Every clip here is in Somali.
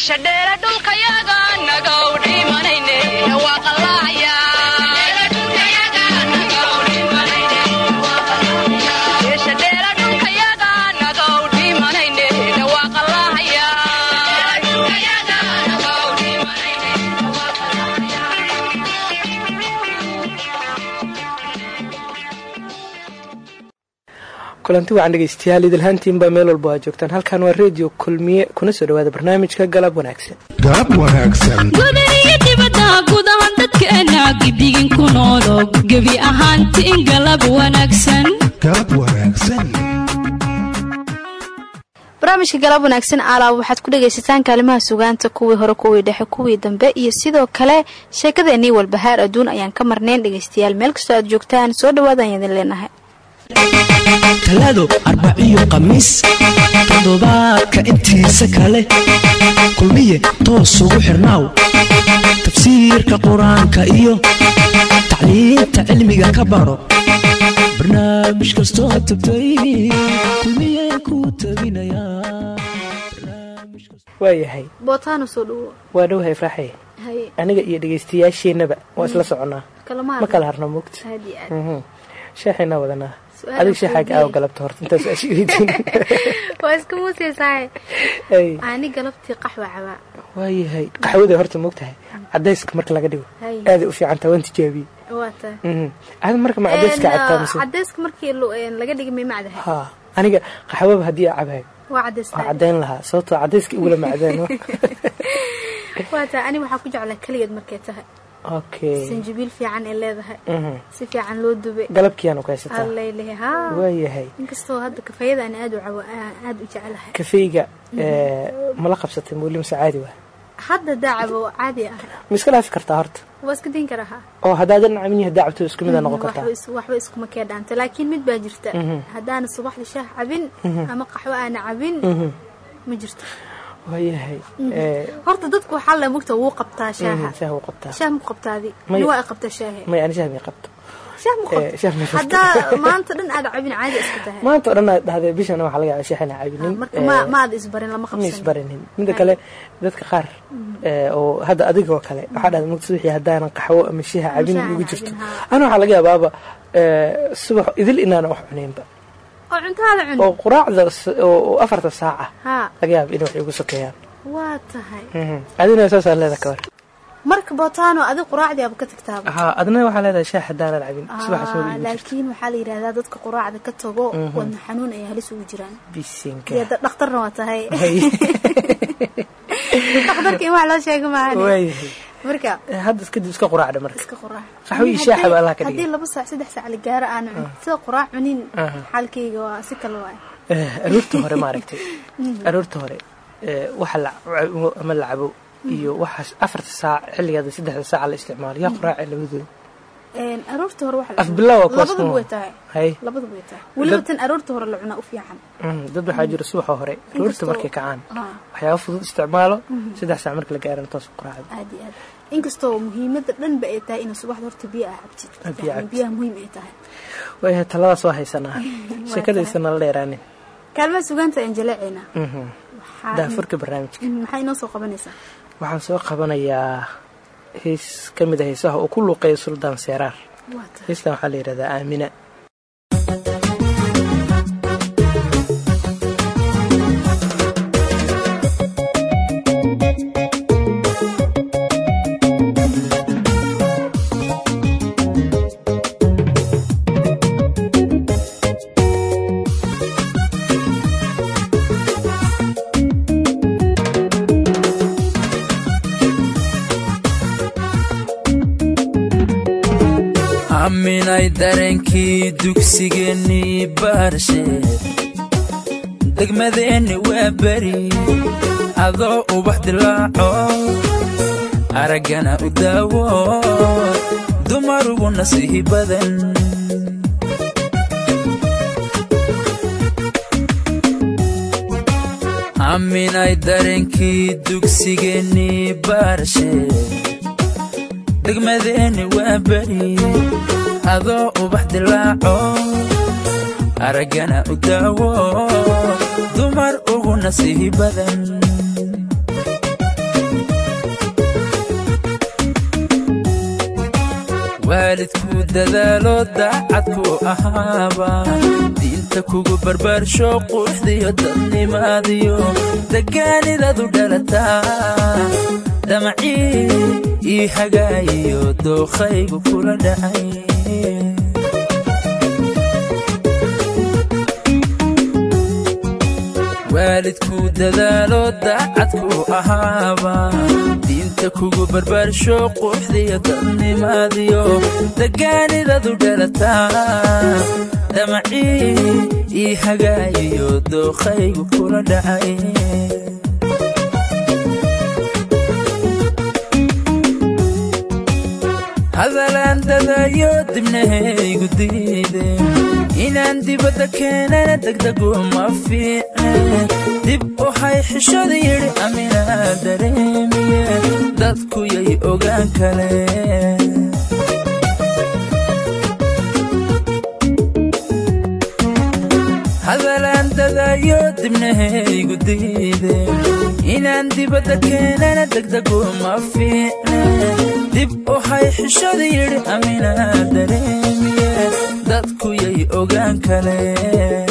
geeshadheere dhulkayaga nagaw kulanti wacan dhegeystayaal idilhaantiinbaa meel walba waa joogtaan. Halkan waa reediyo kulmiye kuna soo dhawaada barnaamijka galab wanaagsan. Galab wanaagsan. Gudaniyo dibadda gudahan dadkeena gidigin ku noolo gebi ahaantiin galab wanaagsan. Galab wanaagsan. Barnaamijka galab wanaagsan aalaab waxaad ku dhagaysataan kaalimaha sugaanta kuwii hore kuwii dhexe kuwii dambe iyo sidoo kale sheekadeenii walbahaar adduun ayaan ka marnayn dhegaystayaal meel kastoo aad joogtaan. Soo dhawaadaan idin leenahay talaado arbaciyo khamiis toddobaadka intiisa kale. Kulmiye toos ugu xirnaaw. Tafsiirka qur'aanka iyo tacliinta cilmiga ka baro. Barnaamij kastoo tagtay. Kulmiye kuu tabinaya waayahay bootaano soo dhawo waa dhowhay fraaxay haye aniga iyo dhegeystayaasheenaba waa isla soconnaa. Kalama ma kala aad. Iyo aad sheexaynaa wadanaa Sheexaaga weydiiyey. aaw galabta horta intaas aa sheegaytiin waa iska muuseysahay Ay, ani galabtii qaxwa cabaa waayahay. Qaxwada horta mogtahay cadayska marka laga dhigo. Aaday u fiicantaa waan tijaabiyey Mhm. ada marka ma cadayska cabtaa mise cadeyska markii laga dhigay may macdahay ha aniga qaxwaba haddii aa cabayo waa cadayn lahaa. Sababtoo cadayska igula macdaan waa taa ani waxaa ku jeclaa keligeed markay tahay okay sanjabiil fiican ay leedahay. Mhm. si fiican loo dubay galabkiyaanu ka haysataa. Alleylehe haa waayahay. Inkastoo hadda kafayada aan aad u aan aad u jecelahay kafeyga ee, mala qabsatay mawli mise caadi waa hadda daacabo caadi ah. Ma iska dhaafi kartaa horta? Waa iska dayn karaa haa oo haddaadan camin yahay daacabto isku mid aa noqon kartaa. waxba is- waxba iskuma kee dhaanta laakiin mid baa jirta. Haddaana subaxdii shaah cabin ama qaxwo aana cabin ma jirto horta dadku la mugta wuu qabtaa shaaha. mhm, shaah wuu qabtaa. Shaah maku qabtaadi? Waa ay qabtaa shaahe may ani shaah may qabto. Shaah maku Eh, maanta dhan aad cabin caadi iska tahay. Maanta dhan aad dhahday bishana waxaa laga yaabaa sheexana cabinin marka ma ma aad isbarin lama ma qabsan isbarinin mida kale dadka qaar ee, oo hadda adiga oo kale waxaa dhahday mugta wixii haddaanan qaxwo ama shaha cabin ugu jirto. ana waxaa laga yaabaaba subax idil inaanan wax cunaynba oo quraacda oo afarta saaca. Laga yaaba inay wax igu sokeeyaan waa tahay. Mhm. adina saasaan leedahay kawar marka bootaano adi quraacdii aaba ka tagtaaba. Haa adna waxaa leedahay shaah haddaanan cabin soo Ah, igu jirto. laakiin waxaa la yidhahdaa dadka quraacda ka tago wadna xanuun ay halis ugu jiraan. Bisinka. Dee da- dhakhtarna waa tahay. Hay. dhakhtarka in wax loo sheega maahan marka Eh, hadda kadib iska quraacda marka. Iska quraac. Qaxwo iyo shaah baa Allah ka dhigay. haddii laba saac saddex saac la gaaro aan cun sida quraac cunin xaalkayga waa si kale waay Eh, aroorta hore maaragtay. Aroorta hore eh, waxa ama la cabo iyo waxaas afarta saac xilligeeda saddexda saaca la isticmaalo. Yaa quraaca labadooda aroorta hore waxa la Afbilaaw waa kuwaas labaduba kuma- way tahay. hay. Labaduba way tahay. Weliba Dad- tan aroorta hore la cunaa u fiican. Mm, dad waxaa jira subaxa hore aroorta markay kacaan. Ah. waxyaaba fudud isticmaalo saddex saac marka la gaarana quraacda aad iyo aad. Inkastoo muhiimada dhanba ay tahay inaad subaxda horta biyo Ah, cabtid. biyaha muhiim ay tahay. Waayahay taladaas waa haysanaa sheekadaysan nala dheeraanin. Kaalmaha sugaanta aan jaleecaynaa Mhm. Waxaa- daafurka barnaamijka. Mm, maxay inoo soo qabanaysaa? Waxaan soo qabanayaa hees ka mid a heesaha oo ku luuqeeya suldaan seeraar. Heestan waxaa la yidhahdaa aamina aaminay dareenkii dugsigeennii baarshe degmadeenni waa beri adoo ubax dilaaco araggana u daawo dumarugu nasiihi badan. Aaminay dareenkii dugsigeennii baarshe degmadeenni waa beri adoo ubax dilaaco araggana u daawo dumar ugu nasiihi badan. Waalidku dadaalo daacadku ahaaba diinta kugu barbaarsho quruxdiyo dadnimaadiyo degaanidadu dhalataa damacii ii hagaayiyo dookhaygu kula dhacay. Waalidku dadaalo daacadku ahaaba. Diinta kugu barbaarsho quruxdiyo dadnimaadiyo degaanidadu dhalataa. Damacii ii hagaayiyo dookhaygu kula dhacay. Hadalaan dadayo dibnahaygu diideen inaan dibadda keenana degdegu ma fiicne dib waxay xishada yidhi aminaa dareemiye dadku yay ogaan kaleen. Hadalaan dadayo dibnahaygu diideen. Inaan dibadda keenana degdegu ma fiicne dib waxay xishada yidhi aminaa dareemiye dadku yay ogaan kaleen.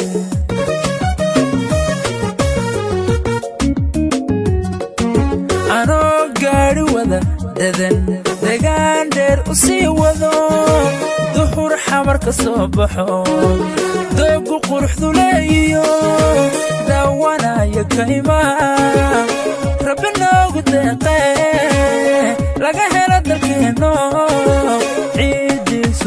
Anoo gaadhi wada dadan degaan dheer u sii wado. Duhur xamar ka soo baxo doogu quruxdu leeyiyo. Daawanaya kaymaa rabbi noogu deeqee laga helo dalkeenno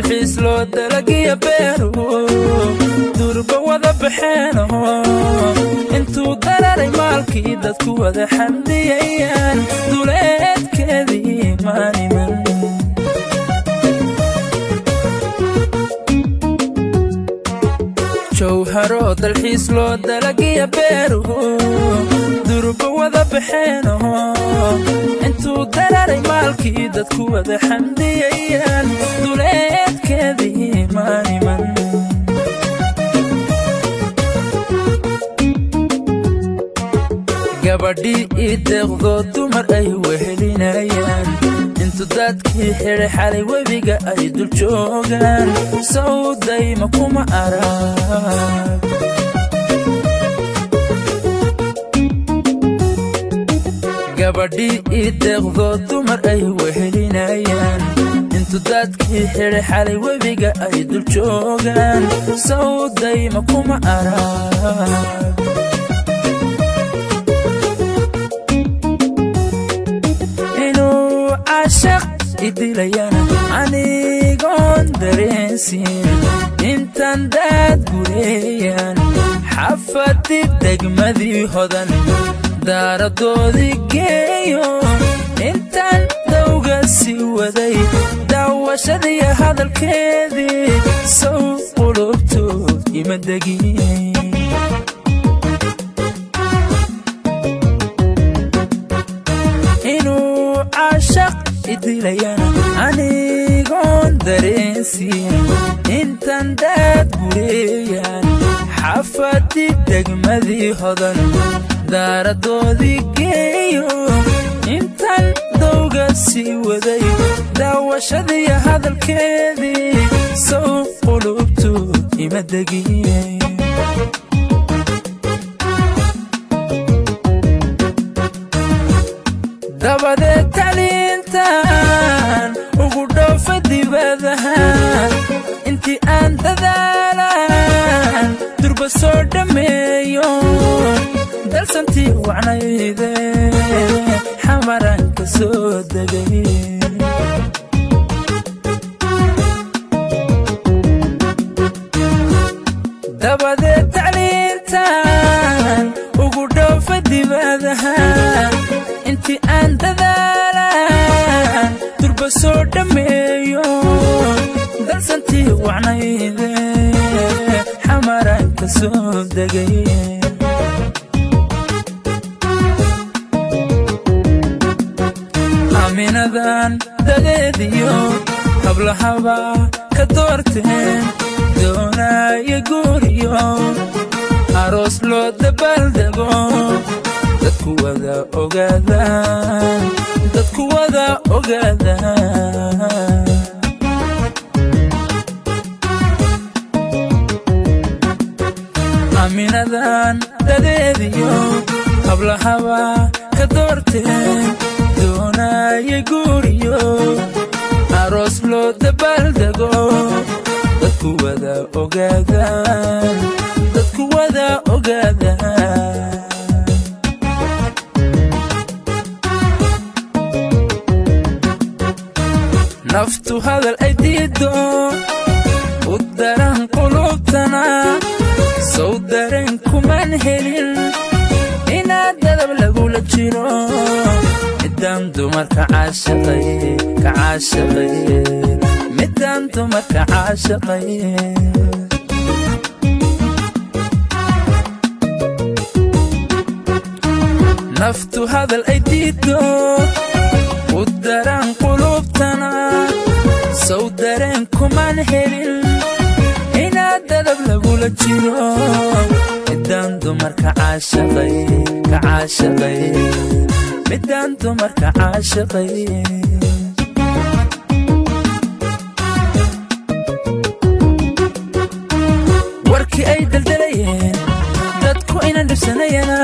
dalxiis loo dalagiya beeru durba wada baxeeno. Intuu dararay maalkii dadku wada xamdiyayaan duleedkeedii maaniman dalxiis loo dalagiya beeru durba wada baxeeno intuu dararay maalkii dadku wada xamdiyayaan duleedkeedii maaniman gabadhii ii dumar ay wehelinayaan intu dadkii xidhay xalay webiga ay dul joogaan sawdayma kuma arag. Gabadhii ii deeqdoo dumar ay wehelinayaan intu dadkii xidhay xalay webiga ay dul joogaan sawdayma kuma arag idilayana anigoon dareensiin intan daad gureeyaan xafadi degmadii hodan daaradoodii geeyo intaan dawga sii waday daawashadii hadalkeedii sow qulubtood ima degin. Inuu cashaq idilayana anigoon dareensiin intan daad gureeyaan xafadi degmadii hodan daaradoodii geeyo intan dawga sii waday daawashadii hadalkeedii sow qulubtood ima degin dabadeed tacliintan ugu dhoofa dibadaha intii aan dadaalan durba soo dhammeeyo dalsantii wacnayde xamaran ka soo degay. Ugu dhoofa dibadaha soo dhammeeyo dalsantii wacnayde xamaraanta soo degay. Minadan dadeediyo hablahaba ka doorteen doonaayo guuriyo. Aroos loo dabaaldego dadku wada ogaadaan dadeediyo hablahaba ka doorteen doonaayo guuriyo. Aroos loo dabaaldego dadku wada ogaadaan dadku wada ogaadaan naftu hadal ay diido u daran qulubtana sow dareen kuman helin. Inaad dadab lagula jiro midaan dumarka caashaqay ka caashaqay. Midaan dumarka caashaqay. Naftu hadal ay diido u daran qulubtana sow dareen kuman helin inaad dadab lagula jiro midaan dumarka caashaqay warkii ay daldalayeen dadku inan dhibsanayana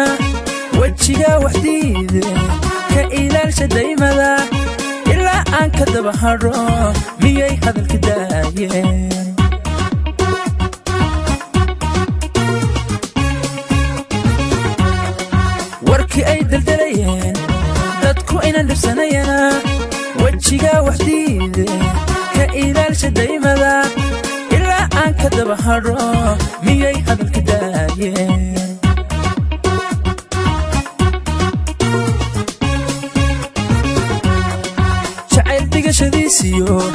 wejigaa wax diide ka ilaalsha daymada aan ka daba hadho miyay hadalka daayeen? Warkii ay daldalayeen dadku inan dhibsanayana wejigaa wax diide ka ilaalsha daymada. Ilaa aan ka daba hadho miyay hadalka daayeen digashadiisiyo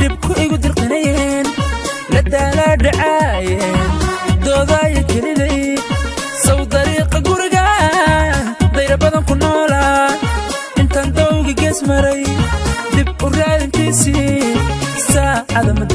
dhibku igu dirqinayeen la daalaa dhacaayeen. Doodaaya keliday saw dariiqa gurigaan dayra badan ku noolaa intaan dawga gees maray dib u raadintiisii saacada ma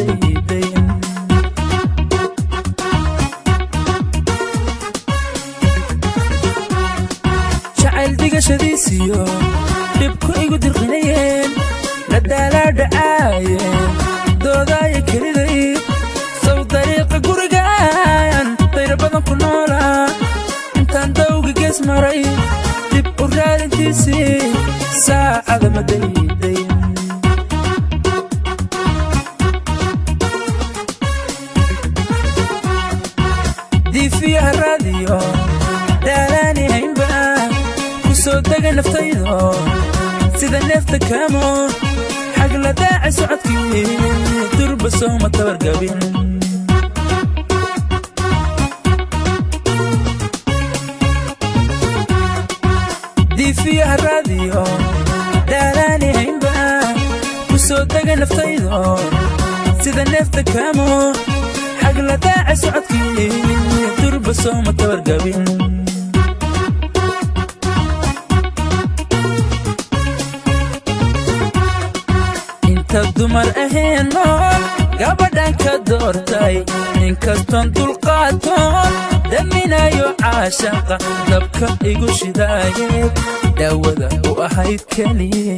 diifiyaha raadiyo dhaalaani haynba ku soo dega naftaydo sida neefta kaamo xagla daaci socodkii durba sooma tabargabin inta dumar aheen nool gabadhan ka doortay inkastoon dulqaatoon daminayo caashaqa dabka igu shidaayeed daawada u ahayd keliye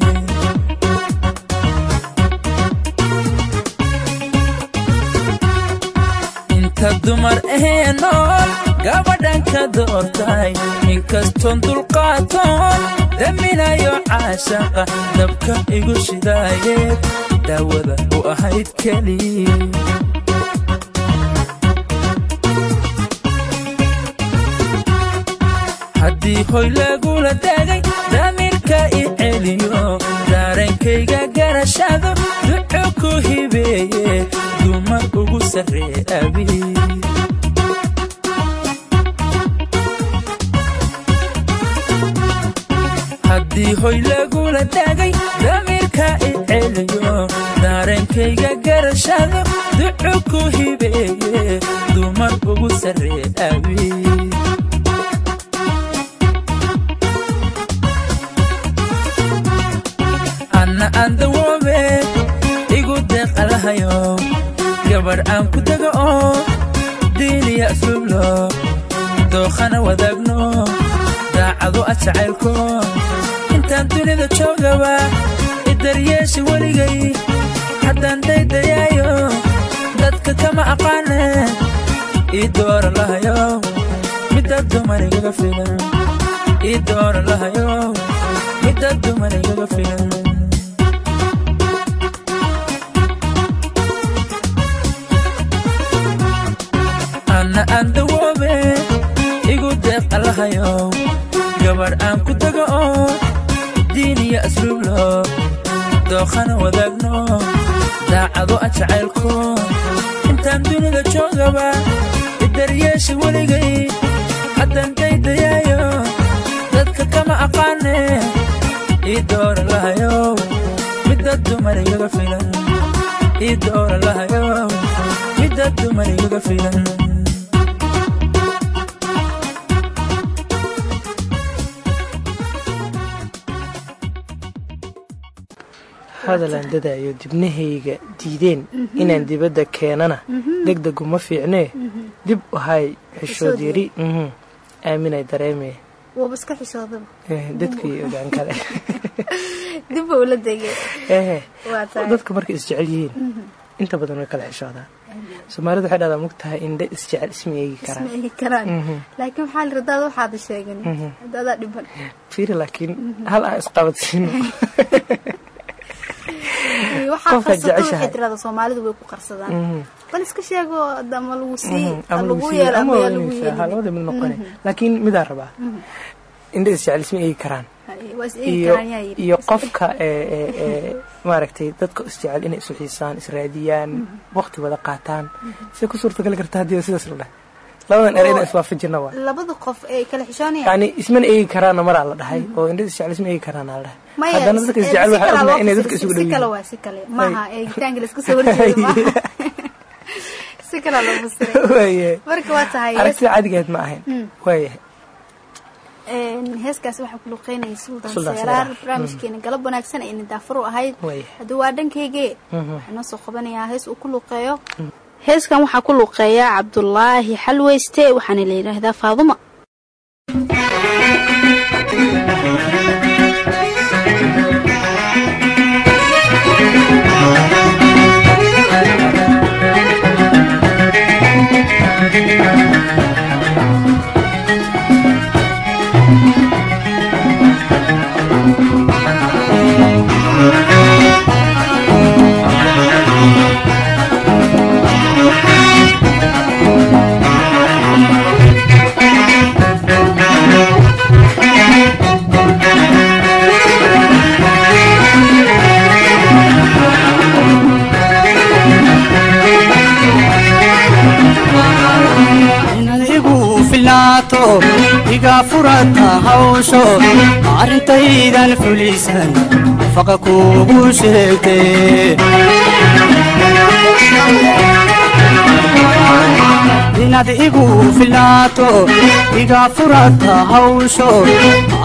inta dumar aheen nool gabadhan ka doortay inkastoon dulqaatoon daminayo caashaqa dabka igu shidaayeed daawada u ahayd keliye haddii hoy lagula dagay damiirka i celiyo daarenkayga garashado duco ku hibeeye dumar ugu sarree abi haddii hoy lagula daagay damiirka i celiyo daareenkayga garashaado ducu ku hibeeye dumar ugu sarree aawi anna aan andawoobe igu deeqalahayo gabar aan ku dego oo diiliya asluublo dookhana wadaagno daacado a jacaylko intaan dunida joogaba idaryeesha weligay haddaan daydayaayo dadka kama aqaane. Ii doora lahayo midda dumanigaga filan. Ii doora lahayo midda dumanigaga filan. Anna aan dawoobe igu deeq allahayo gabadh aan ku dago oo diin iyo asluublo dookhana wadaagno daacado a jacaylko intaan dunida joogaba idaryeesha weligay haddaan daydayaayo dadka kama aqaane ii doora lahayo midda dumanigaga filan. Ii doora lahayo midda dumanigaga filan hadalaan dadaayo dibnahayga diideen inaan dibadda keenana. Degdegu ma fiicnee? Dib ahay xishood yari mhm, aaminay dareemee. Eh, dadkii ogaan kale dadka markay isjecel yihiin. Inta badan way kala xishoodaan soomaalidu waxay dhahdaa mogtahay indhe isjecel isma eegi isma karaan eegi karaan. Mhm. laakiin waxaa la radaada waxaada sheegin. Daadaa dhiban fiiri laakiin hal aan isqabadsiino tirada soomaalidu way ku qarsadaan Mhm. bal iska sheego ama lagu sii Mhm, ama lagu ama lagu weynaysaa, ha, yeelin. Labada mid noqone laakiin midaan rabaa. Indhe isjecel isma eegi karaan. Iyo qofka ee ee maaragtay dadka isjecel inay isu xiisaan israadiyaan waqti wada qaataan. Say ku suurtagali karta haddii sidaas la labadan ere inaan iswaafajina waa. labada qof ee kala xishoonayaan yani ismana eegi karaana maraa la dhahay oo indhe isjecel isma eegi karaana la dhahay. Haddana dadka isjecel waxay kale ognahay inay dadka isugu dhow yihiin waa si kale. Maaha eegitaanka la iska soo horjeedo si kale loo fasiray waaye. Marka waa tahay aragtida caadigeed ma ahayn. Waayahay Een, heeskaasi waxaa ku luqeynaya suldan Sultan seeraar Seeraar. barnaamijkeena galab wanaagsan ayna daafur u ahayd. Waayahay. haddii waa dhankaygee waxaa noo soo qabanayaa hees uu ku luqeeyo heeskan waxaa ku luqeeya cabdulaahi xalweyste waxaana la yidhaahdaa faaduma hawsho arrintaydan fulisan faqa kuugu sheegte inaad igu filnaato iga furata hawsho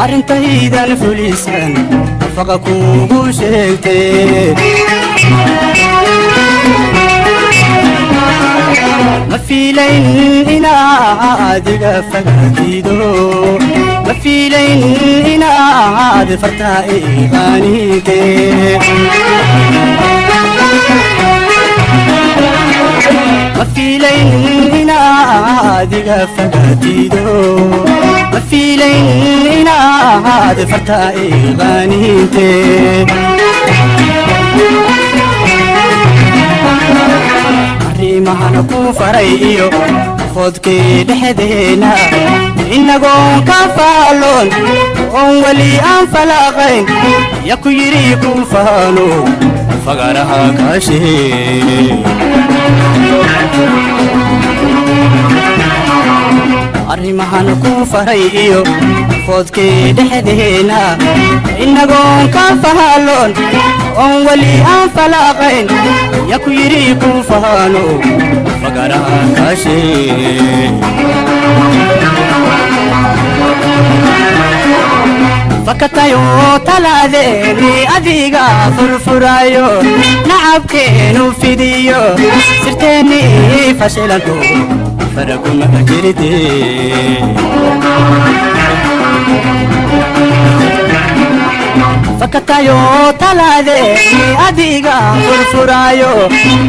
arrintaydan fulisan faqa kuugu sheegte ma fiilayn inaad iga fagaatido ma fiilayn inaad fartaa iqaanide ma fiilayn inaad iga fagaatido ma fiilayn inaad fartaa iqaanide arrimahana ku faray iyo foodkii dhexdeena inagoon ka faaloon oon weli aan falaaqayn ya ku yidhi ku faalo fagaraha kaashee arrimahan ku faray iyo foodkii dhexdeena inagoon ka faaloon oon weli aan falaaqayn ya ku yidhi ku faalo fagaraha kaashee fakatayo talaadeeni adiga furfurayo. Nacabkeenu fidiyo sirteennii fashilanto faraguma jirte fakatayo talaadeeni adiga furfuraayo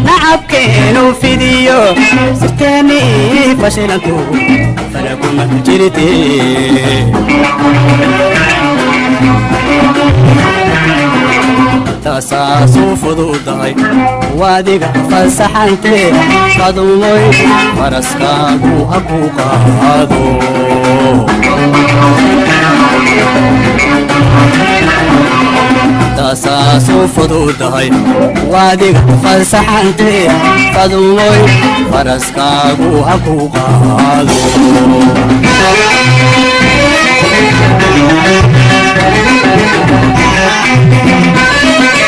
nacabkeenu fidiyo sirteeni fashilantu faraguma jirte tasaasuu fududahay waadiga fasaxante fadumoy faraskaagu haku qaado tasaasuu fududahay waadiga fasaxante fadumoy faraskaagu haku qaado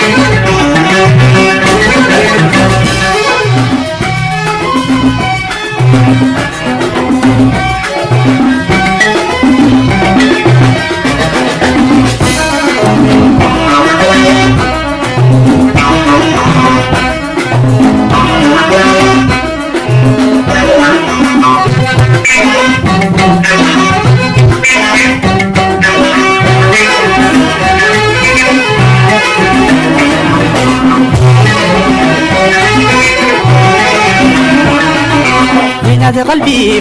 inaad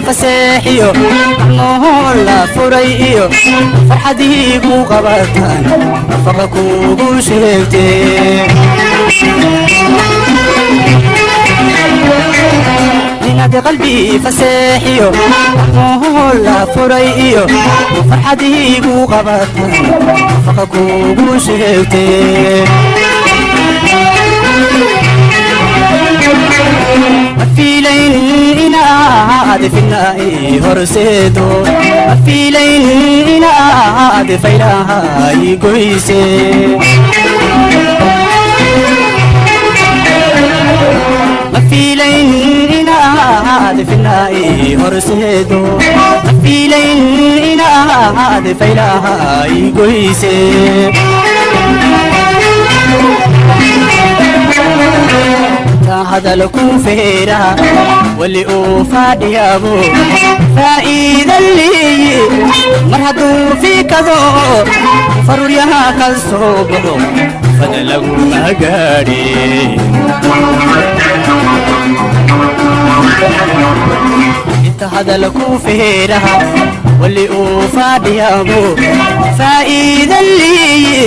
faseexiyo macnohoo la furay iyo farxadiigu qabataan nafaqa kuugu sheegtee. Inaad qalbii faseexiyo macnohoo la furay iyo farxadiigu qabataan nafaqa kuugu sheegtee finaa'i horseedo mafiilayn inaad faylahay goyse mafiilayn inaad finaa'i horseedo mafiilayn inaad faylahay goyse hadal ku feera wali uu faadhiyaabo faa'iidan leeyi mar hadduu fiikado faruryaha ka soo baxo fada laguma gaadhe inta hadal ku feera wali uu faadhiyaabo. Faa'iidan leeyi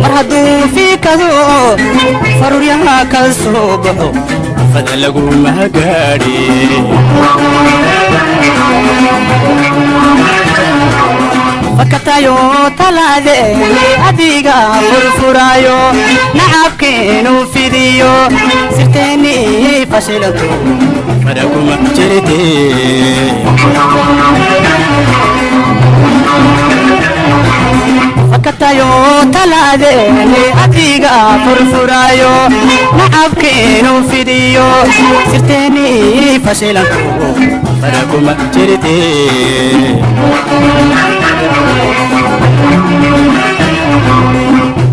mar hadduu fiikado faruryaha ka soo baxo. Fada laguma fakatayo talaadeeni adiga furfuraayo nacabkeenu fidiyo sirteeni fashilanto faraguma jirte fakatayo talaadeeni adiga furfuraayo nacabkeenu fidiyo sirteeni fashilanto faraguma jirte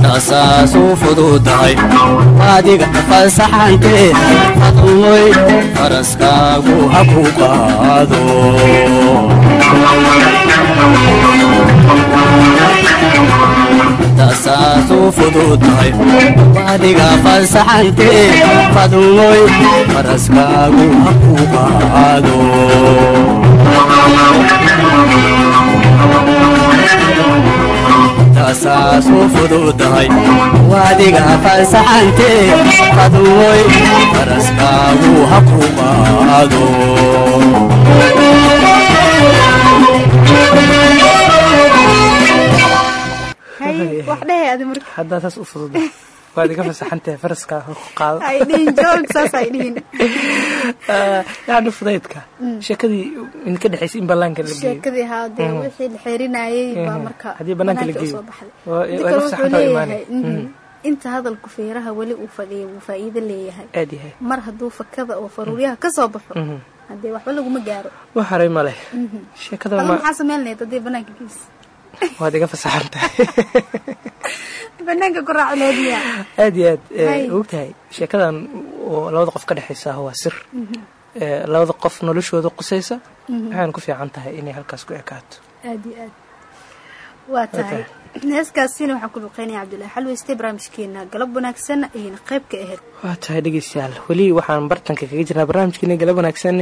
tasaasuu fududahay adiga fasaxante fadumoy faraskaagu haku qaado. Tasaasuu fududahay adiga fasaxante fadumoy faraskaagu haku qaado tasaasuu fududahay waadiga fasaxante fadumoy faraskaagu marka haddaa saas u fududa waad iga fasaxantahay faraska ku qaado ay dhihin joog saas ay dhihin yani fudaydka. Sheekadii idinka dhexaysay in ballaanka la geeyo. Sheekadii haa dee wixii la xeerinayay baa Mhm. marka Haddii bannaanka la banaanka geeyo. u soo baxday. Waa- Midda waa kale la wuxuu fasaxanta mhm, inta hadalku feeraha weli uu fadhiyo wuu faa'iido leeyahay. Aad yahay. Mar hadduu fakada oo faruuryaha ka soo baxo Mhm. haddee waxba laguma gaaro. Wax haray ma leh. Sheekada maxaa samayn lahayd haddii banaanka geys waad iga fasaxantahay banaanka ku miya. Aad iyo aad Hay. ogtahay sheekadan oo labada qof ka dhexaysa waa sir. Ee, labada qof noloshooda qusaysa waxayna ku fiican tahay inay halkaas ku ekaato. Aad iyo aad. Waa tahay. Heeskaasina waxaan ku luqeynaya cabdullaahi xalweyste barnaamijkeena galab wanaagsan ayayna qayb ka ahayd waa tahay dhegeystayaal. Weli waxaan bartanka kaga jirnaa barnaamijkeena galab wanaagsan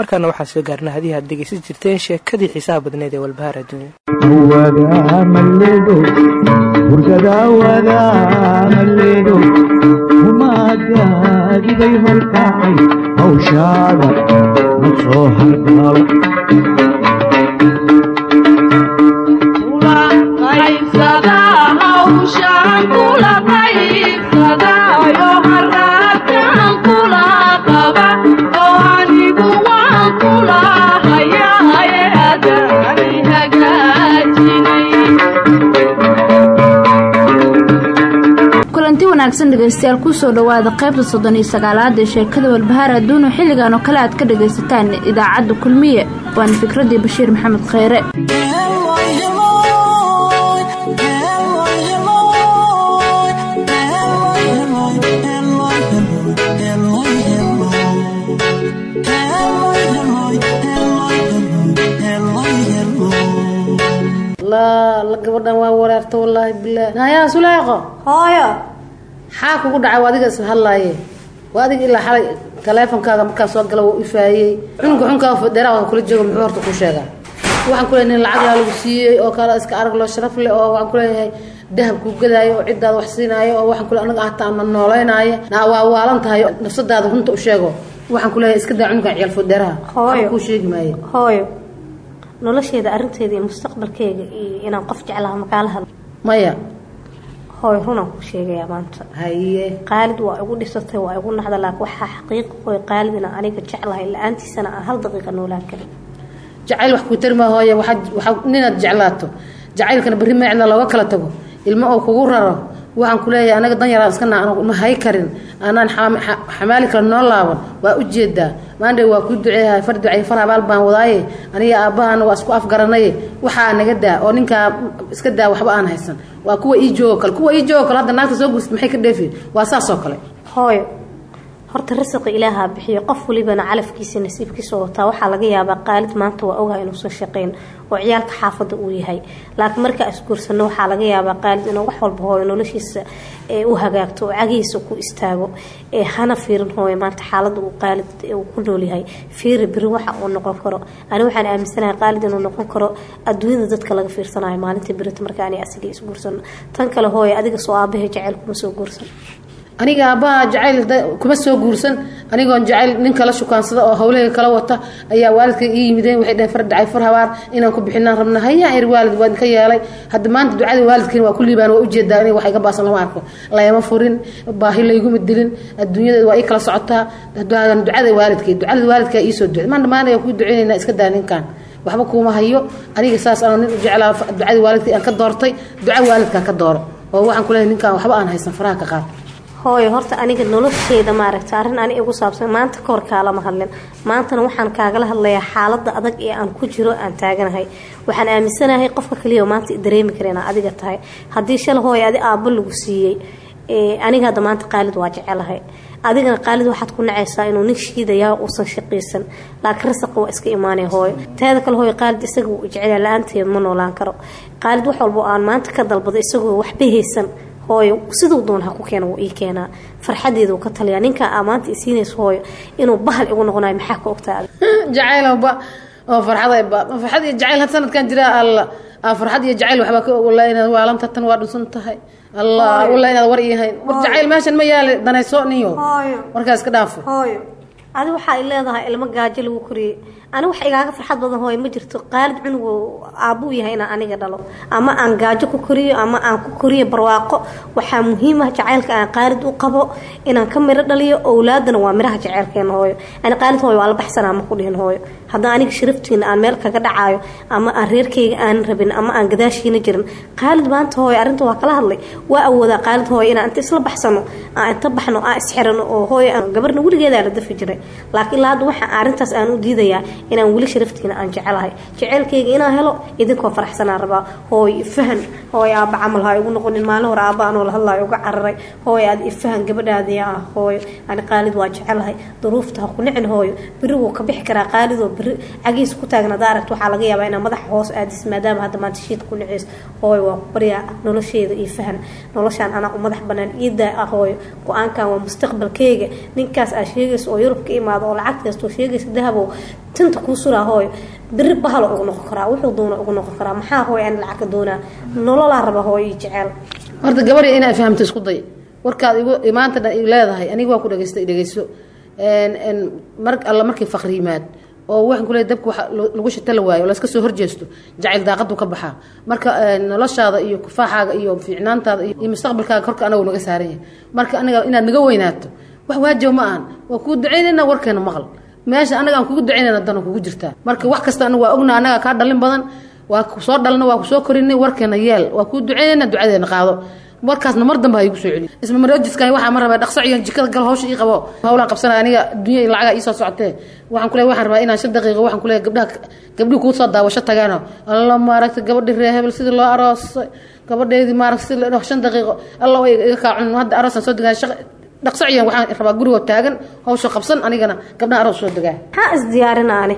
markaana waxaan soo gaarnaa haddii aad dhegeysan jirteen sheekadii xiisaha badneed ee walbahaar adduunya wanaagsan dhegaystayaal ku soo dhowaada qaybta soddon iyo sagaalaad ee sheekada walbahaar adduun oo xilligan oo kale aad ka dhagaysataan idaacadda kulmiye waana fikraddii bashiir maxamed kheyre. La la gabadhan waa wareerta wallaahi bilaahi nayaa suleeqo hooyo xaa kugu dhacay waa adiga is hadlaaye? Waa adiga ilaa xalay taleefonkaaga markaa soo gala wuu ifaayey cunugga xunkaa fadheeraa waa kula jooga muxuu horta ku sheegaa. Waxaan ku leeyahay nin lacag yaa lagu siiyey oo kale iska arag loo sharaf leh oo waxaan ku leeyahay dahab kuu gadaayo oo ciddaada wax siinaayo oo waxaan ku leeyahay anaga hataa ama nooleynaayo. Naa waa waalan tahay nafsadaada runta u sheego. Waxaan ku leeyahay iska daa cunuggan ciyaal fadheeraha Hooyo. kuu sheegi maayo hooyo. Nolosheeda arrinteeda iyo mustaqbalkeega iyo inaan qof jeclaha makaala hadlo maya hooyo runaan ku sheegayaa maanta. Haye. Qaalid waa igu dhisatay waa igu naxda laakiin waxaa xaqiiqa hooy qaalid inaan aniga jeclahay la'aantiisana aan hal daqiiqa noolaan karin jacayl wax kuu tarmaa hooye ninaad jeclaato. Jacaylkana berri meecna looga kala tago. Ilmo oo kugu raro waxaan ku leeyahay anaga dan yaraan iska naa ma hay karin. Anaan xamaali kale noo laaban. Waa u jeedaa maandhay waa kuu duceeyahay far ducey far abaal baan wadaaye. Aniga aabbahaana waa isku afgaranaye. Waxaa naga daa oo ninkaa iska daa waxba aan haysan. Waa kuwa ii joogo kale. Kuwa ii joogo kale hadda naagta soo guursid maxay ka dheefi waa saas oo kale. Hooyo horta rasiqa ilaahaa bixiyo qof walibana calafkiisa nasiibkiisa wataa waxaa laga yaabaa qaalid maanta waa ogaha inuusan shaqayn oo ciyaalka xaafadda uu yahay. Laakiin markaa isguursano waxaa laga yaabaa qaalid inuu wax walba hooyo noloshiisa ee u hagaagto oo cagihiisa ku istaago. Ee hana fiirin hooyo maanta xaaladda uu qaalid uu ku noolyahay fiiri beri waxa uu noqon karo. Ani waxaan aaminsanahay qaalid inuu noqon karo adduunyada dadka laga fiirsanayo maalintii berita marka ani asiga isguursano tan kale hooyo adiga soo aabahay jacayl kuma soo guursan aniga aabbaha jacayl kuma soo guursan. Anigoon jacayl nin kala shukaansada oo hawlahayga kala wata ayaa waalidka ii yimideen. Waxay dhaheen far dhacay far habaar inaan ku bixinaan rabna hayaa ir waalid waa idinka yeelay. Hadda maanta ducadii waalidkiina waa ku liibaan waa u jeedaa iniga wax iga baasan lama arko. Layama furin baahi layguma dilin adduunyadeeda waa ii kala socotaa. Ducada waalidkay ducada waalidkaa iisoo ducay. Maan dhammaanaya kuu duceynaynaa iska daa waxba kuuma hayo. Aniga saas anoo nin u jeclaa ducadii waalidkii aan ka doortay. Duca waalidkaan ka dooro. Oo waxaan ku leeyahay ninkan waxba aan haysan faraha ka qaad hooyo horta aniga nolosheeda maaragta arrin ani igu saabsan maanta ka hor kaalama hadlin. Maantana waxaan kaagala hadlayaa xaaladda adag ee aan ku jiro aan taaganahay. Waxaan aaminsanahay qofka kaliya maanta dareemi kara adiga tahay. Haddii shala hooyo adi aabbo lagu siiyey aniga hadda maanta qaalid waa jecelahay adigana qaalid waxaad ku nacaysaa inuu nin shiidayaa uusan shaqaysan. Laakiin rasaqa waa iska imaanaya hooyo teeda kale hooyo qaalid isaga wuu jecelyaa la'aanteed ma noolaan karo. Qaalid wax walba oo aan maanta ka dalbado isagoo waxba haysan hooyo. Siduu doon ha ku keena wuu ii keenaa. Farxadeedu ka taliyaa ninka aa maanta isiinayso hooyo inuu bahal igu noqonayo maxaa ka ogtaa adiga? Jacaylba oo farxad ba farxad iyo jacayl had sanadkan jira alla. Farxad iyo jacayl waxba ka wala inaad waalanta tan waa dhunsan tahay. Allah wala inaad war iyahayn war jacayl meeshan ma yaale danayso niyo. Hooyo. Markaa iska dhaafo adi waxaa i leedahay ilmo gaajo lagu koriyey ani wax igaaga farxad badan hooyo ma jirto. Qaalid cunugu aabuu yahay inaan aniga dhalo. Ama aan gaajo ku koriyo ama aan ku koriyo barwaaqo. Waxaa muhiim ah jacaylka aan qaalid u qabo inaan ka miro dhaliyo. Owlaadana waa miraha jacaylkeena hooyo. Ani qaalid hooyo waa la baxsanaa ma ku dhihin hooyo haddaan aniga sharaftiina aan meel kaga dhacaayo ama aan rabin ama aan gadaashiina jirin qaalid maanta hooyo arrinta waa kala hadlay. Waa awoodaa qaalid hooyo inaan inta isla baxsano aan inta baxno aan isxirano oo hooyo aan gabarna weligeedaa la dafi jiray. Laakiin ilaa hadda waxaan aan u diidayaa inaan weli sharaftiina aan jecelahay. Jeceylkayga inaan helo idinkoo faraxsanaan rabaa. Hooyo ifahan hooyo aabba camal ha igu noqonin maalin hore aabba anoo la hadlaayo uga cararay. Hooyo aad ifahan gabadhaadii ah hooyo. Ani qaalid waa jecelahay. Duruufta ha ku nicin hooyo. Beri wuu ka bixi karaa qaalid oo beri cagiis ku taagna hada aragto waxaa laga yaabaa inaa madaxa hoos aadis maadaama hadda maanta shiid ku niceys hooyo waa ku baryaa nolosheeda iyo fahan. Noloshaan anaa u madax banaan iidaa ah hooyo. Go'aankan waa mustaqbalkeyga ninkaas aa sheegaysa oo yurub ka imaado oo lacag sheegaysa dahabow tinta kuu suraa hooyo. Beri bahalo ugu noqon karaa wuxuu doona ugu noqon karaa. Maxaa hooyo aan lacagka doonaa? Nololaa raba hooyo iyo jeceel horta gabadhi inaa fahamto isku day. Warkaad igu maanta leedahay aniga waa ku dhagaysta dhegayso mar alla markii faqri yimaad oo waxaan ku leeyahay dabka lagu shita la waayo oo layska soo horjeesto jacayl daaqadu ka baxaa marka noloshaada iyo kufaaxaaga iyo fiicnaantaada iyo mustaqbalkaaga korka anagu naga saaran yahay marka aniga inaad naga weynaato wax waajiba ma ahan. Waa kuu ducaynayna warkeena maqal. Meesha anaga aan kugu ducaynayna dana kugu jirtaa marka wax kasta anagu waa ognaa anaga kaa dhalin badan waa ku soo dhalna waa ku soo korinay warkeena yeel. Waa kuu ducaynayna ducadeena qaado warkaasna mar dambe igu soo celi isma marojiskan waxaa ma rabaa dhaqso iyo jikada gal hawsha ii qabo. Hawlaan qabsanaya aniga adduunya lacaga iisoo socotee? Waxaan kuleeyahay waxaan rabaa inaan shan daqiiqo waxaan kuleeyahay gabdhaha gabdhihi kuu soo daawasho tagaano. Alla maaragtay gabadhi ree hebel sidii loo aroosay? Gabadheedii maaragtay sidii loo shan daqiiqo. Alla iga kaacun. Hadda aroosaan soo degaa shaq dhaqso ciyan waxaan rabaa gurigoo taagan hawsha qabsan anigana gabdhaha aroos soo degaa. Maxaa isdiyaarinaani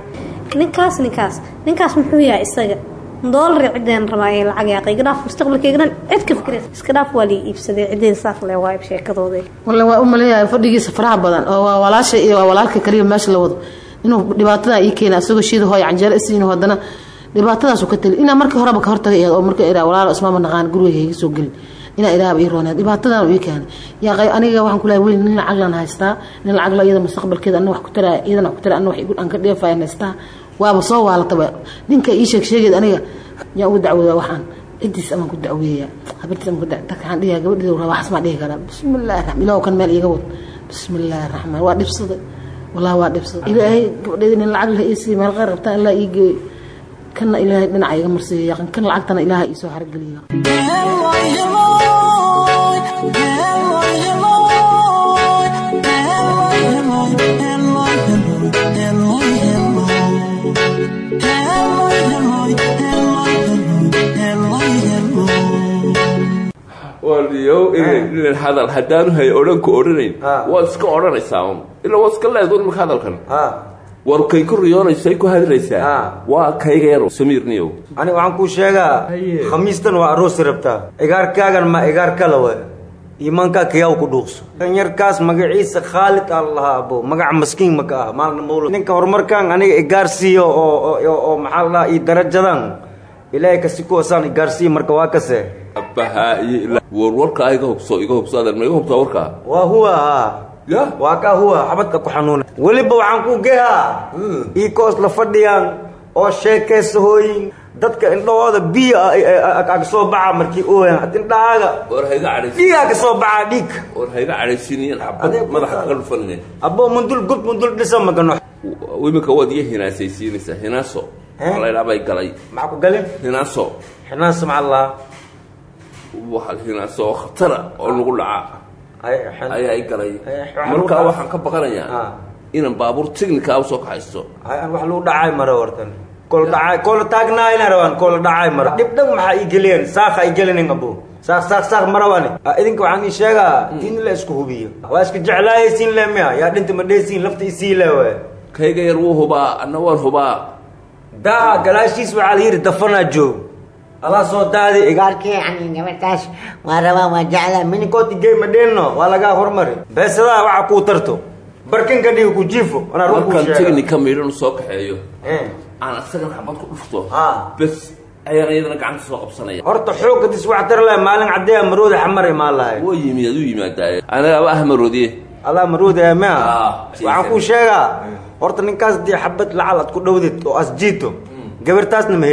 ninkaas ninkaas. Ninkaas muxuu yahay isaga doolar ciddeen rabaa ee lacag yaaqay iga dhaaf mustaqbalkayga dhan cid ka fikiraysa iska dhaaf waa lii iibsaday. Ciddeen saas le sheekadooda walle waa u fadhigiisa faraha badan. Oo waa walaasha iyo walaalka kaliya meesha la wado. Inuu dhibaatada ii keena isagoo shiida hooy canjeelo isiin haddana dhibaatadaasu ka tali. Inaa markii horeba ka hortaga iyad oo marka iraa walaalo ismaama naqaan guriga soo gelin. Inaa ilaahaba ii rooneed dhibaatadan ii keenay. Yaa qay aniga waxaan ku leeyahay weli nin lacag lan haystaa. Nin lacag la iyada mustaqbalkeeda anna wax ku taraa iyadana ku taraa anna wax aan ka dheefayan haystaa waaba soo waalataba ninka ii sheeg sheegeed aniga yaan ugu dacwoodaa waxaan. Cidiis amaan ku dacweeya habartiis amaan ku waxaan dhihi karaa. Bismillaahi raxmaan. Ilaahu kan meel iiga wad. Bismillaahi raxmaan. Waa dhibsaday wallahi waa dhibsaday ilaahay gabadheeda nin lacag leh iisii meel qeyr rabtaan ilaa ii geeyo. Kanna ilaahay dhinaca iga marsiiyo. Yaqan kan lacagtana ilaahay iisoo hargeliyo hadal haddaanu hay odhanku odhanayn waad iska odhanaysaa ilaa waad iska leedoon marka hadalkan. War kay ku riyoonaysay ku hadlaysaa waa kayga yar samiir niyow. Aniga waxaan kuu sheegaa khamiistan waa aroosi rabtaa. Igaarkaagan ma igaar kala we iimaankaa kayaw ku dhuuqso kan yarkaas magaciisa khaalid aan lahaa abo magaca maskiin maka ah maalna mawla. Ninka horumarkan aniga igaarsiiyo oo oo maxaa la dhahaa ii darajadan? Ilaahay kasi kuwasaan igaarsiiyo marka waa kase iyo war warkaa iga hubso iga hubso adeer ma iga hubsaa warkaa waa huwa. Haa ya? Waa kaa huwa xabadka ku xanuuna. Weliba waxaan ku gehaa. Ii koos la fadhiyaan oo sheekaysa hooyin dadka indhahooda biyo aga soo baxa markii indhahaaga dhiigaa ka soo baxa dhiig. War hayga cadhaysiniyan xabad madaxa kaga dhufanine abbo mundul gud mundul dhisa magano iminka waad iyo hinaasaysiinaysaa. Hinaaso. Laydhaa bay galay. Maxaa ku galin hinaaso. Laa waa hinaaso oo khatara oo lagu dhaca ayaa i galay. Markaa waxaan ka baqanayaa inaan baabuur technica u soo kaxaysto. Wax lagu dhacay mara wartan kol dhacay koola taagnaayna rabaan koola dhacay mara. Dhib dhan maxaa ii geliyeen saakha ii gelinin abo saaq saaq saaq marawani idinka waxaan ii sheegaa in la isku hubiyo. Waa iska jeclaayaysiin le miya? Yaa dhinta ma dheesiin lafta isii le we? Kayga yar wuu hubaa anna waan hubaa. Daa galaashiis waxaa la yidhi dafanaa joog adaa soo daadi. Igaarkii yani gabadhaas waa rabaa waa jeclaa. Minikooti gey ma dheenno waa lagaa hormari. Beesadaha waxa kuu tarto. Barkinka dhiga ku jiifo anaa sheega technica maydhanu soo kaxeeyo aan asagana xabad ku dhufto bes ayaan iyadana gacanta soo qabsanaya. Horta xoogga dis wax tar leh maalin caddeeya marooda xamar imaan lahay waa yimi aduu yimaadaaye anagaaba ah maroodiye. Adaa marooda mea waxaan kuu sheegaa horta ninkaas haddii xabad lacal aad ku dhowdid oo as jiito gabartaasna ma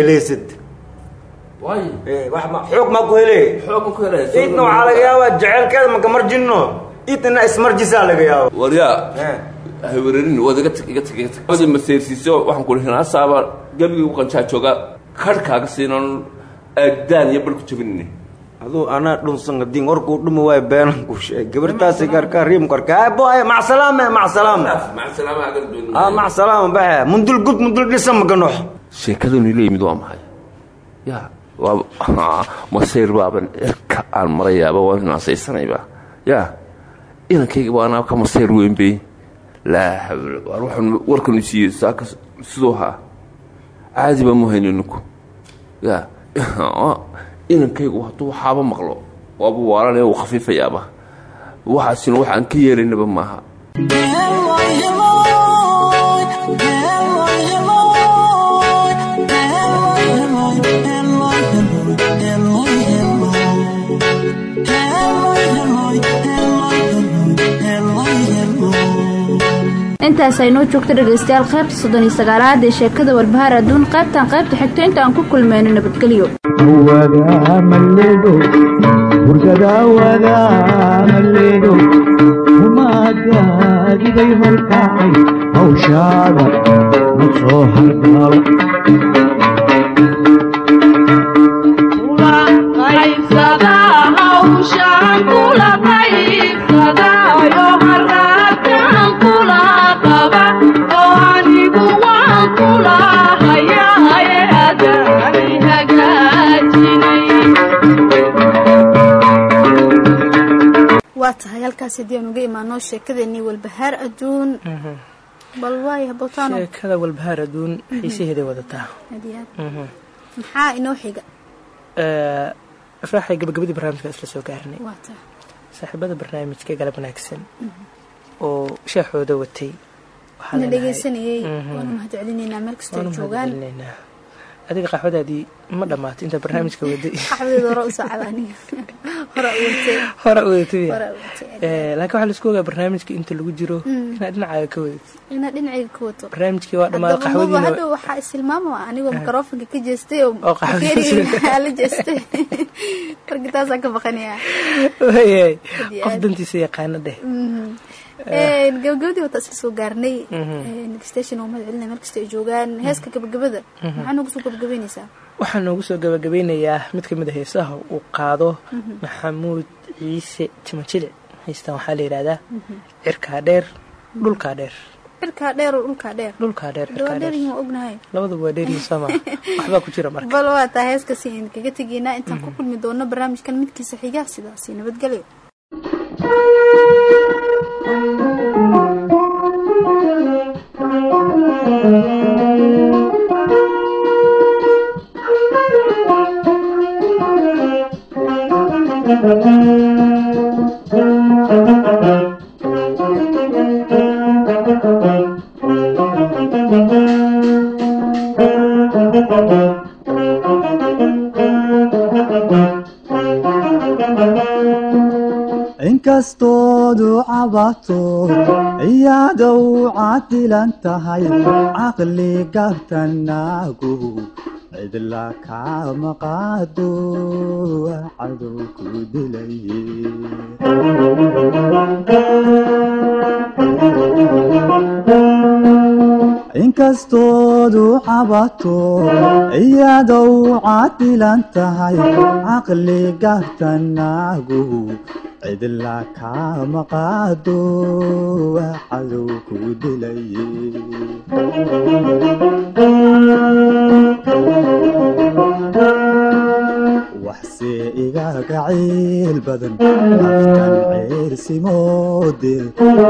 wax ma xoog maa ku hele idna waxaa laga yaabaa jeceelkeeda makamarjinno idna ismarjisaa laga yaaba waryaa haweerarin waad iga tag iga tag iga tag. Labadii waxaan ku dhihin asaaba gebigii qanjaa jooga karhkaaga siinan aagdaan iyo barku jabinine aduu anaa dhunsan haddii warkuu dhumi waayo beenan ku sheeg. Gabartaasi garkaa riim karkaa boy macsalaame macsalaame ah macsalaame baxe mundul gud mundul dhisa maganox sheekadanu ila yimid waa maxay? Ya waa masayr baaban cirka aan marayaaba waa naasaysanayba ya inankayga waa anaa ka masayr weyn bay laa waxaan warkanu siiyey saaka siduu ahaa caadi baa mu hayno ninku. Ya inankaygu hadduu waxaaba maqlo waaba waalanaya uu khafiifayaaba waxaasina wax aan ka yeelaynaba maaha intaas aynoo joogto dhegaystayaal qaybta soddon iyo sagaalaad ee sheekada walbahaar adduun qaybtan qaybta xigto inta aan ku kulmayno nabadgelyo waa tahay halkaas haddii aan uga imaano sheekadeenii walbahaar adduun. Bal waaya botaano sheekada walbahaar adduun xiisaheeday wadataa. Hadiyaad maxaa inoo xiga? Afraaxay gabagabadii barnaamijka isla soo gaarinay saaxiibada barnaamijka galab wanaagsan. Oo sheexooda watay dhegaysanayay Mhm. waanu mahad celinaynaa meel kastoo joogaan. mahadcelinaynaa adiga qaxwadaadii ma dhammaato inta barnaamijka waday Eh, laakiin waxaa la isku ogaa barnaamijka inta lagu jiro Mm. inaad dhinacaaga ka wadatid barnaamijkii waa Waayay, Hadi qof dantiisa yaqaana dheh. Mhm. Een, gabagabadii wata isla soo gaarnay. Mhm. station oo mahad celinaya meel kasta ay joogaan heeska gabagabada. Mhm. maxaa noogu soo gabagabeynaysaa waxaa noogu soo gabagabeynayaa mid ka mid a heesaha uu qaado Mhm. maxamuud ciise timajilic heystan waxaa la yidhahdaa Mhm. cirkaa dheer dhulkaa dheer. Cirkaa dheer oo dhulkaa dheer. Dhulkaa dheer cirkaa dheer dheer. waa ognahay. Labaduba waa dheeryihiin soo maa waxbaa ku jira marka. Bal waa taa heeskaasi aynu kaga tegaynaa intaan ku kulmi doono barnaamijkan midkiisa xigaa sidaasi nabadgelyo inkastoodu cabato iyadow cadilan tahay caqli gartanaagu cidla kama qaado cadow ku dilay inkastoodu cabato iyadow cadilan tahay caqli gartanaagu cidla kama qaado cadow ku dilay waxse igaga ciil badan aftan ciirsimoode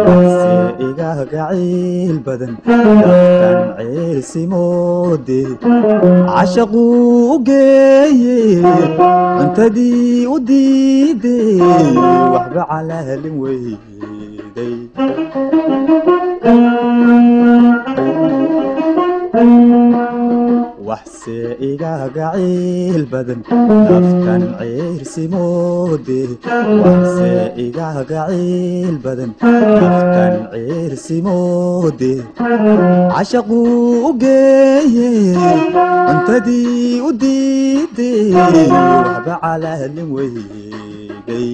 waxse igaga ciil badan aftan ciirsimoode cashaquu u geeye cuntadii u diiday waxba calaalin weyday waxse igaga ciil badan naftan ciirsimoode waxse badan naftan ciirsimoode cashaquu u geeye cuntadii u diiday waxba calaalin weyday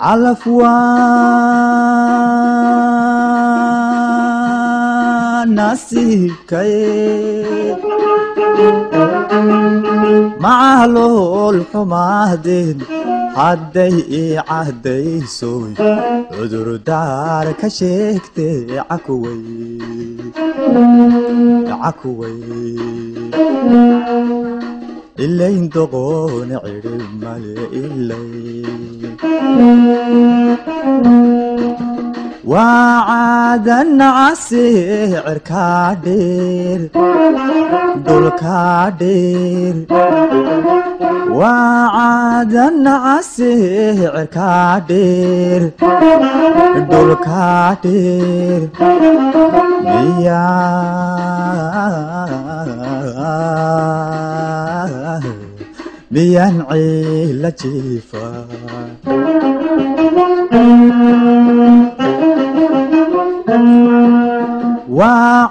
calaf waa nasiibkay. Macalool xumaadeen hadday ii caddaysoy cudurdaar ka cakuway. Ilayn doqoona cidhi male ilay waa caadan case cirkaa dheer dhulkaa dheer waa caadan case cirkaa dheer dhulkaa dheer miyaa miyaan ciila jiifa waa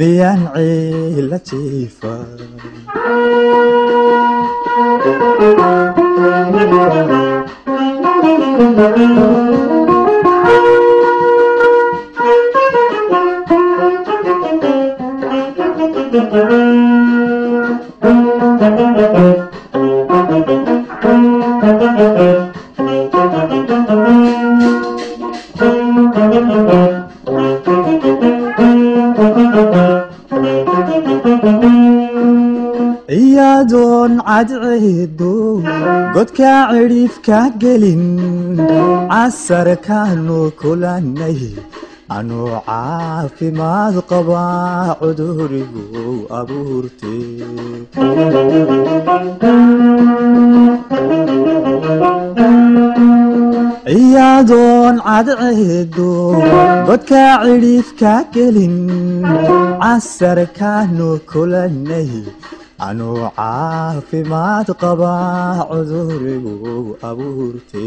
miyaan ciila jiifa iyadoon cidhiifka gelin casarkaanu kulannay anuu caafimaad qabaa cudurigu abuurte. Iyadoon cadceedo godka cidhiifka gelin. Casarkaanu kulannay anuu caafimaad qabaa cudurigu abuurte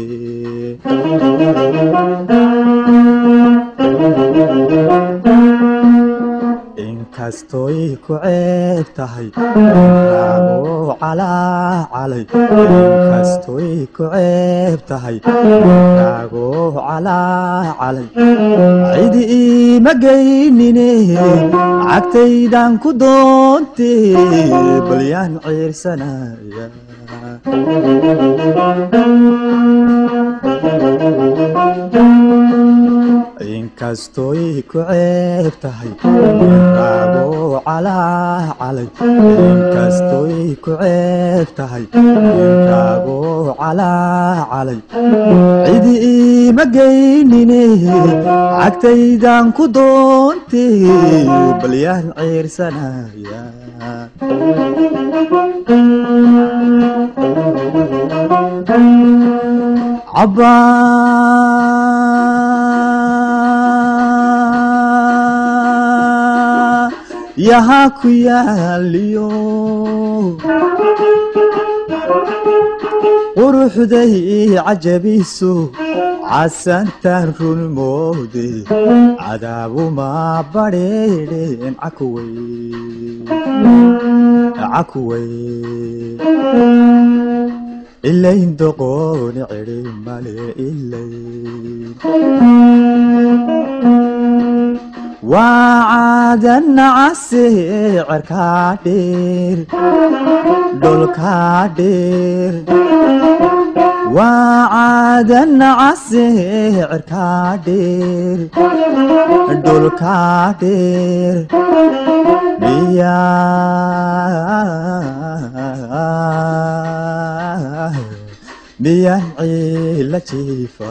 inkastoy ku ceeb tahay raagoo calaacalay inkastoy ku ceeb tahay raagoo calaacalay cidi iima geynine cagtaydan ku doonte balyaan ciirsanaya inkastoy ku ceeb tahay. Raagoo calaacalay inkastoy ku ceeb tahay. Raagoo calaacalay cidi iima geynine cagtaydan ku doonte balyaan ciirsanaya cabaa yahaa ku yaaliyo quruxday cajabiso casantaan run moode cadaabuma badheedheen cakuway ilayn doqooni male ilayn waa caadan case cirkaa dheer dhulkaa dheer waa caadan case cirkaa dheer dhulkaa dheer miyaa miyaan ciila jiifa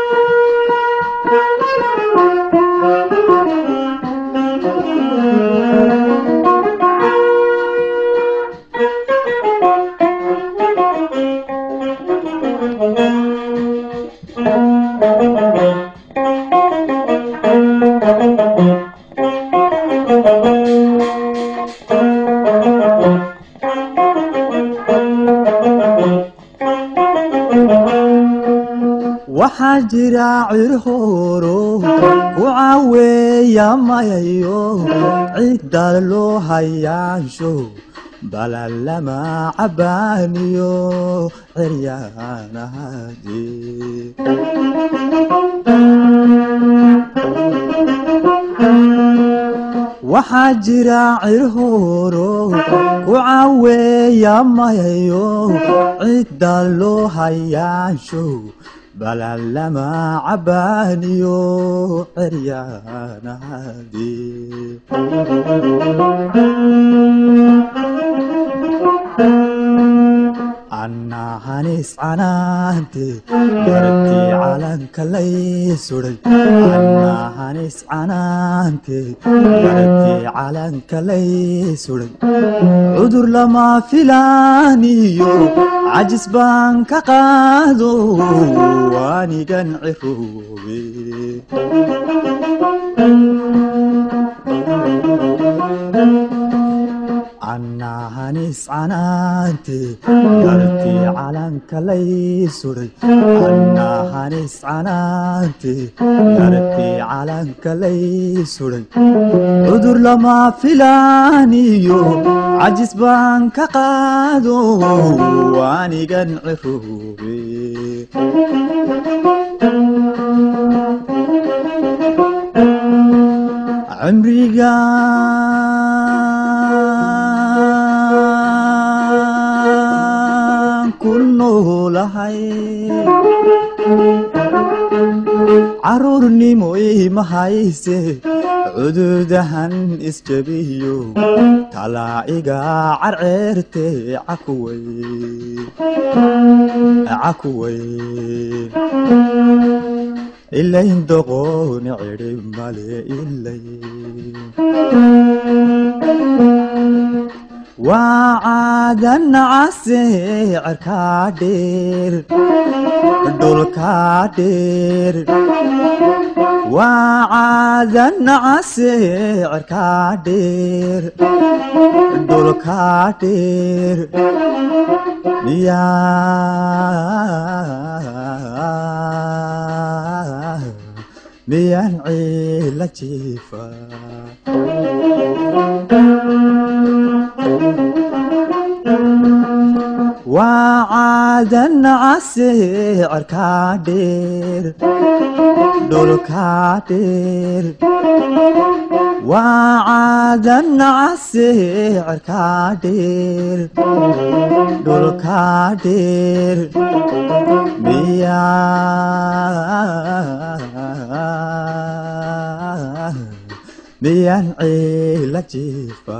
waxaa jira cirhooro ku caweeya mayayo cidda loo hayaansho balalama cabaaniyo ciryaanahade waxaa jira cirhooro ku caweeya mayayo loo hayaansho balalama cabaaniyo ciryaanahade annahanis canaante dartii calanka lay suday annahanis canaante dartii calanka lay suday cudur lama filaaniyo cajis baan ka qaado waanigan ciroobe annahanis canaante dartii calanka lay suday annahanis canaante dartii calanka lay suday cudur lama filaaniyo cajis baan ka qaado waanigan ciroobe cimriga ku noolahay caruurnimoy ma hayse cududahan isjabiyo talaa'iga carceerte cakuway ilayn doqooni cidhi male ilay waa caada nacase cirkaa dheer dhulkaa dheer waa caada nacase cirkaa dheer dhulkaa dheer miyaa miyaan ciila jiifa waa caada nacase cirkaa dheer dhulkaa dheer waa caada nacase cirkaa dheer dhulkaa dheer miyaan ciila jiifa